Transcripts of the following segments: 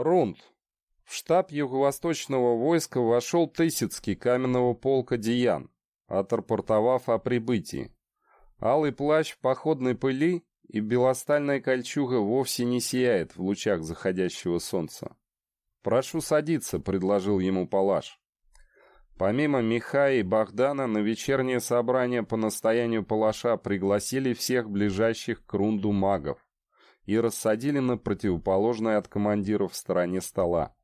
Рунд. В штаб юго-восточного войска вошел Тысяцкий каменного полка Диян, отрапортовав о прибытии. Алый плащ в походной пыли и белостальная кольчуга вовсе не сияет в лучах заходящего солнца. «Прошу садиться», — предложил ему Палаш. Помимо Михая и Богдана, на вечернее собрание по настоянию Палаша пригласили всех ближайших к рунду магов и рассадили на противоположной от командиров стороне стола.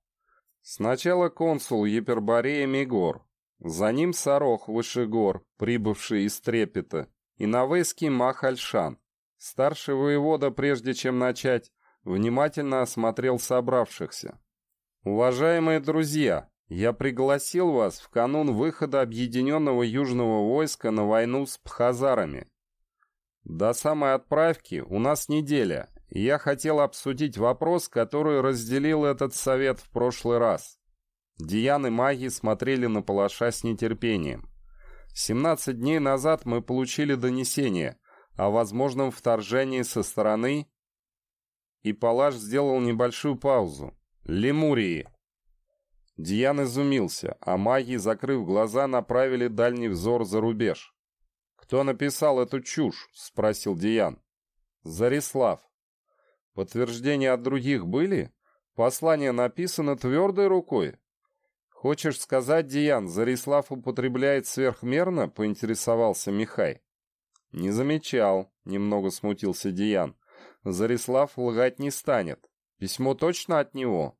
Сначала консул Еперборея Мигор, за ним Сарох Вышегор, прибывший из Трепета, и Навейский Махальшан. Старший воевода, прежде чем начать, внимательно осмотрел собравшихся. «Уважаемые друзья, я пригласил вас в канун выхода Объединенного Южного войска на войну с Пхазарами. До самой отправки у нас неделя, я хотел обсудить вопрос, который разделил этот совет в прошлый раз. Дианы маги смотрели на Палаша с нетерпением. 17 дней назад мы получили донесение о возможном вторжении со стороны, и Палаш сделал небольшую паузу. Лемурии. Диан изумился, а маги, закрыв глаза, направили дальний взор за рубеж. «Кто написал эту чушь?» — спросил Диан. «Зарислав». «Подтверждения от других были? Послание написано твердой рукой?» «Хочешь сказать, Диан, Зарислав употребляет сверхмерно?» — поинтересовался Михай. «Не замечал», — немного смутился Диан. «Зарислав лгать не станет. Письмо точно от него?»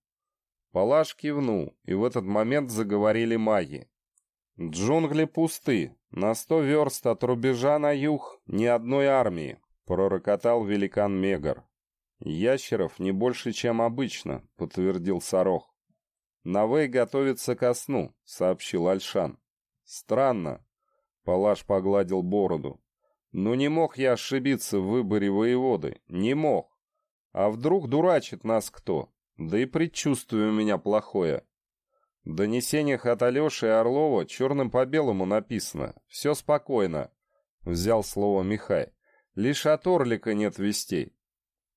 Палаш кивнул, и в этот момент заговорили маги. «Джунгли пусты. На сто верст от рубежа на юг ни одной армии», — пророкотал великан Мегар. «Ящеров не больше, чем обычно», — подтвердил Сарох. «Навей готовится ко сну», — сообщил Альшан. «Странно», — Палаш погладил бороду. «Ну не мог я ошибиться в выборе воеводы, не мог. А вдруг дурачит нас кто? Да и предчувствие у меня плохое. В донесениях от Алеши и Орлова черным по белому написано. Все спокойно. Взял слово Михай. Лишь от Орлика нет вестей.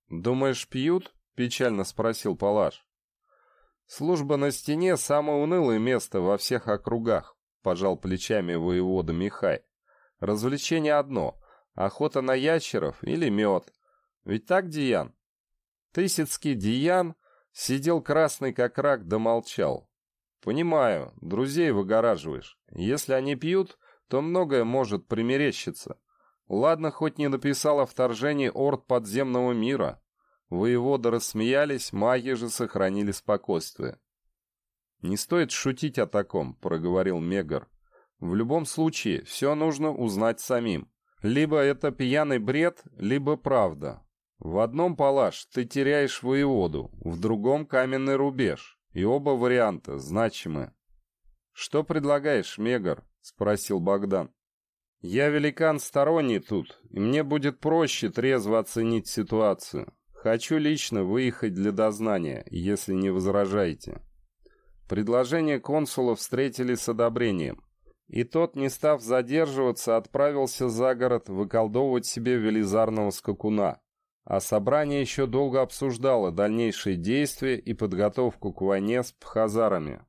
«Думаешь, пьют?» — печально спросил Палаш. «Служба на стене — самое унылое место во всех округах», — пожал плечами воевода Михай. «Развлечение одно — охота на ящеров или мед. Ведь так, Диан?» Тысяцкий Диан сидел красный как рак да молчал. «Понимаю, друзей выгораживаешь. Если они пьют, то многое может примерещиться. Ладно, хоть не написал о вторжении орд подземного мира». Воеводы рассмеялись, маги же сохранили спокойствие. «Не стоит шутить о таком», — проговорил Мегар. «В любом случае, все нужно узнать самим. Либо это пьяный бред, либо правда. В одном палаш ты теряешь воеводу, в другом каменный рубеж, и оба варианта значимы. «Что предлагаешь, Мегар?» — спросил Богдан. «Я великан сторонний тут, и мне будет проще трезво оценить ситуацию. Хочу лично выехать для дознания, если не возражаете». Предложение консула встретили с одобрением, и тот, не став задерживаться, отправился за город выколдовывать себе велизарного скакуна а собрание еще долго обсуждало дальнейшие действия и подготовку к войне с пхазарами.